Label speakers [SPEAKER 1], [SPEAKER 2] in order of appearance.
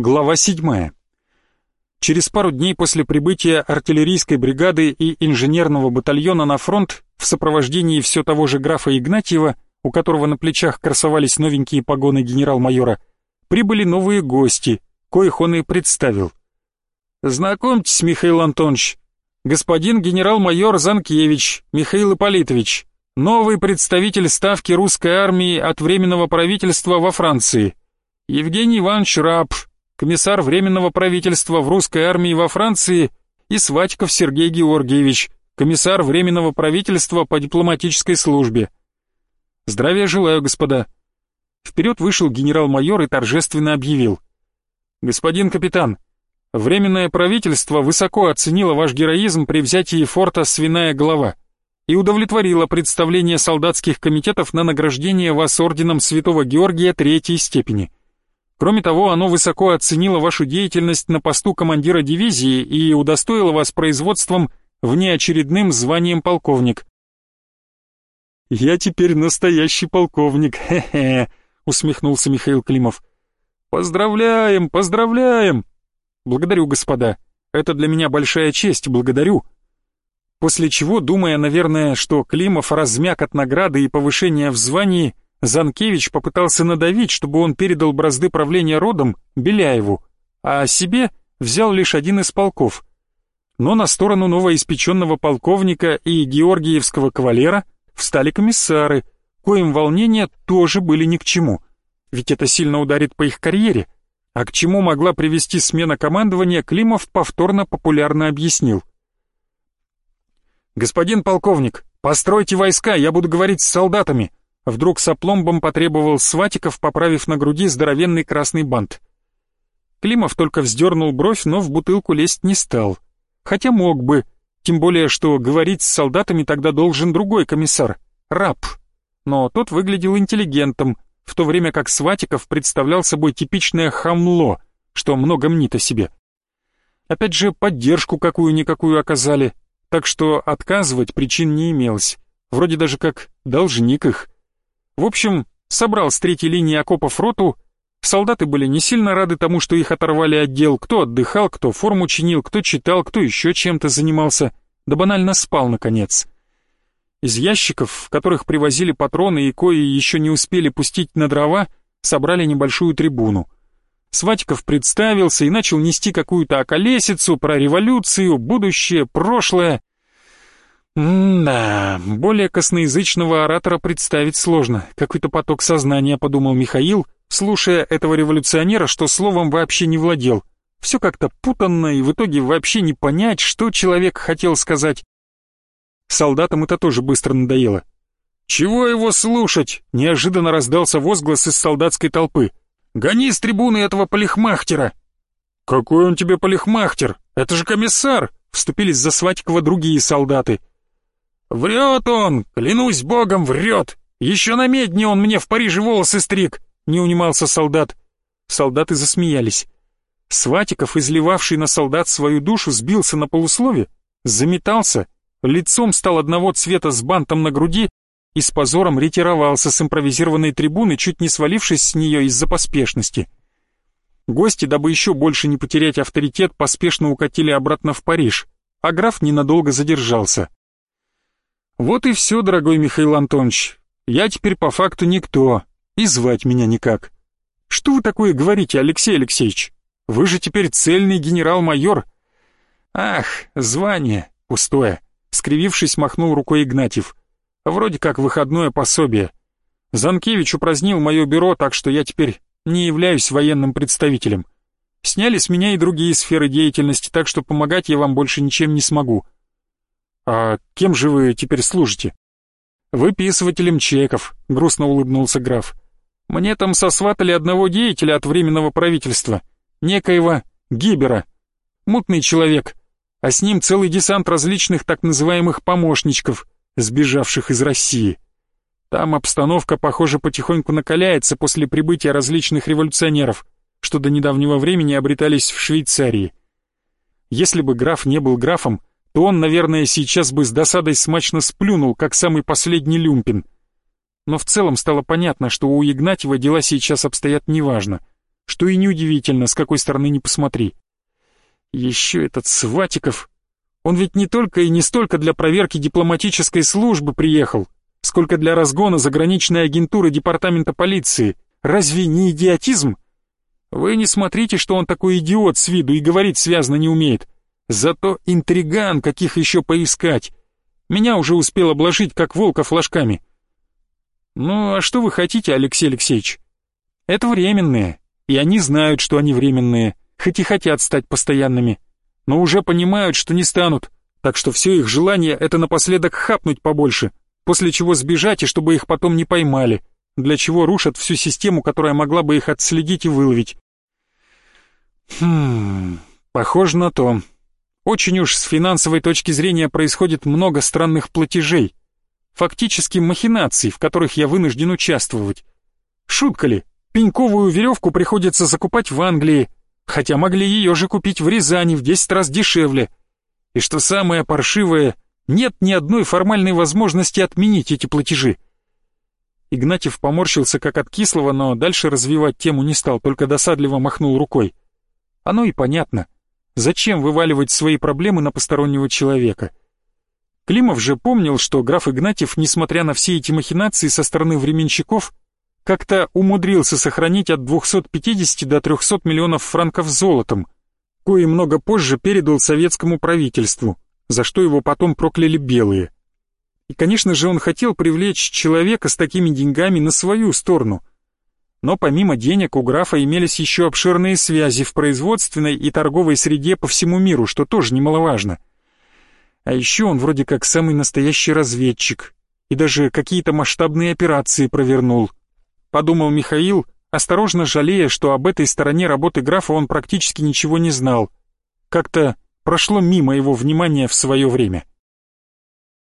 [SPEAKER 1] Глава 7. Через пару дней после прибытия артиллерийской бригады и инженерного батальона на фронт в сопровождении все того же графа Игнатьева, у которого на плечах красовались новенькие погоны генерал-майора, прибыли новые гости, коих он и представил. «Знакомьтесь, Михаил Антонович, господин генерал-майор Занкевич Михаил Ипполитович, новый представитель ставки русской армии от Временного правительства во Франции, Евгений Иванович Раб, комиссар Временного правительства в русской армии во Франции и Сватьков Сергей Георгиевич, комиссар Временного правительства по дипломатической службе. Здравия желаю, господа. Вперед вышел генерал-майор и торжественно объявил. Господин капитан, Временное правительство высоко оценило ваш героизм при взятии форта «Свиная голова» и удовлетворило представление солдатских комитетов на награждение вас орденом Святого Георгия третьей степени – Кроме того, оно высоко оценило вашу деятельность на посту командира дивизии и удостоило вас производством внеочередным званием полковник. «Я теперь настоящий полковник, хе-хе», — усмехнулся Михаил Климов. «Поздравляем, поздравляем!» «Благодарю, господа. Это для меня большая честь, благодарю». После чего, думая, наверное, что Климов размяк от награды и повышения в звании, Занкевич попытался надавить, чтобы он передал бразды правления родом Беляеву, а себе взял лишь один из полков. Но на сторону новоиспеченного полковника и георгиевского кавалера встали комиссары, коим волнения тоже были ни к чему, ведь это сильно ударит по их карьере, а к чему могла привести смена командования, Климов повторно популярно объяснил. «Господин полковник, постройте войска, я буду говорить с солдатами», Вдруг с опломбом потребовал Сватиков, поправив на груди здоровенный красный бант. Климов только вздернул бровь, но в бутылку лезть не стал. Хотя мог бы, тем более, что говорить с солдатами тогда должен другой комиссар, раб. Но тот выглядел интеллигентом, в то время как Сватиков представлял собой типичное хамло, что много мнит о себе. Опять же, поддержку какую-никакую оказали, так что отказывать причин не имелось, вроде даже как должник их. В общем, собрал с третьей линии окопов роту, солдаты были не сильно рады тому, что их оторвали от дел, кто отдыхал, кто форму чинил, кто читал, кто еще чем-то занимался, да банально спал, наконец. Из ящиков, в которых привозили патроны и кои еще не успели пустить на дрова, собрали небольшую трибуну. Сватиков представился и начал нести какую-то околесицу про революцию, будущее, прошлое, «Да, более косноязычного оратора представить сложно. Какой-то поток сознания», — подумал Михаил, слушая этого революционера, что словом вообще не владел. Все как-то путанно, и в итоге вообще не понять, что человек хотел сказать. Солдатам это тоже быстро надоело. «Чего его слушать?» — неожиданно раздался возглас из солдатской толпы. «Гони с трибуны этого полихмахтера!» «Какой он тебе полихмахтер? Это же комиссар!» — вступились за Сватикова другие солдаты. «Врет он! Клянусь богом, врет! Еще на медне он мне в Париже волосы стриг!» — не унимался солдат. Солдаты засмеялись. Сватиков, изливавший на солдат свою душу, сбился на полуслове, заметался, лицом стал одного цвета с бантом на груди и с позором ретировался с импровизированной трибуны, чуть не свалившись с нее из-за поспешности. Гости, дабы еще больше не потерять авторитет, поспешно укатили обратно в Париж, а граф ненадолго задержался. Вот и все, дорогой Михаил Антонович. Я теперь по факту никто, и звать меня никак. Что вы такое говорите, Алексей Алексеевич? Вы же теперь цельный генерал-майор. Ах, звание пустое. Скривившись, махнул рукой Игнатьев. Вроде как выходное пособие. Занкевич упразднил мое бюро, так что я теперь не являюсь военным представителем. Сняли с меня и другие сферы деятельности, так что помогать я вам больше ничем не смогу. «А кем же вы теперь служите?» «Выписывателем чеков», — грустно улыбнулся граф. «Мне там сосватали одного деятеля от Временного правительства, некоего Гибера. Мутный человек, а с ним целый десант различных так называемых помощничков, сбежавших из России. Там обстановка, похоже, потихоньку накаляется после прибытия различных революционеров, что до недавнего времени обретались в Швейцарии. Если бы граф не был графом, то он, наверное, сейчас бы с досадой смачно сплюнул, как самый последний люмпин. Но в целом стало понятно, что у Игнатьева дела сейчас обстоят неважно. что и неудивительно, с какой стороны не посмотри. Еще этот Сватиков. Он ведь не только и не столько для проверки дипломатической службы приехал, сколько для разгона заграничной агентуры департамента полиции. Разве не идиотизм? Вы не смотрите, что он такой идиот с виду и говорить связно не умеет. Зато интриган, каких еще поискать. Меня уже успел обложить, как волка флажками. Ну, а что вы хотите, Алексей Алексеевич? Это временные, и они знают, что они временные, хоть и хотят стать постоянными, но уже понимают, что не станут, так что все их желание — это напоследок хапнуть побольше, после чего сбежать, и чтобы их потом не поймали, для чего рушат всю систему, которая могла бы их отследить и выловить. Хм, похоже на то. Очень уж с финансовой точки зрения происходит много странных платежей. Фактически махинаций, в которых я вынужден участвовать. Шутка ли? Пеньковую веревку приходится закупать в Англии, хотя могли ее же купить в Рязани в 10 раз дешевле. И что самое паршивое, нет ни одной формальной возможности отменить эти платежи. Игнатьев поморщился как от кислого, но дальше развивать тему не стал, только досадливо махнул рукой. Оно и понятно. Зачем вываливать свои проблемы на постороннего человека? Климов же помнил, что граф Игнатьев, несмотря на все эти махинации со стороны временщиков, как-то умудрился сохранить от 250 до 300 миллионов франков золотом, кое много позже передал советскому правительству, за что его потом прокляли белые. И, конечно же, он хотел привлечь человека с такими деньгами на свою сторону – но помимо денег у графа имелись еще обширные связи в производственной и торговой среде по всему миру, что тоже немаловажно. А еще он вроде как самый настоящий разведчик и даже какие-то масштабные операции провернул. Подумал Михаил, осторожно жалея, что об этой стороне работы графа он практически ничего не знал. Как-то прошло мимо его внимания в свое время.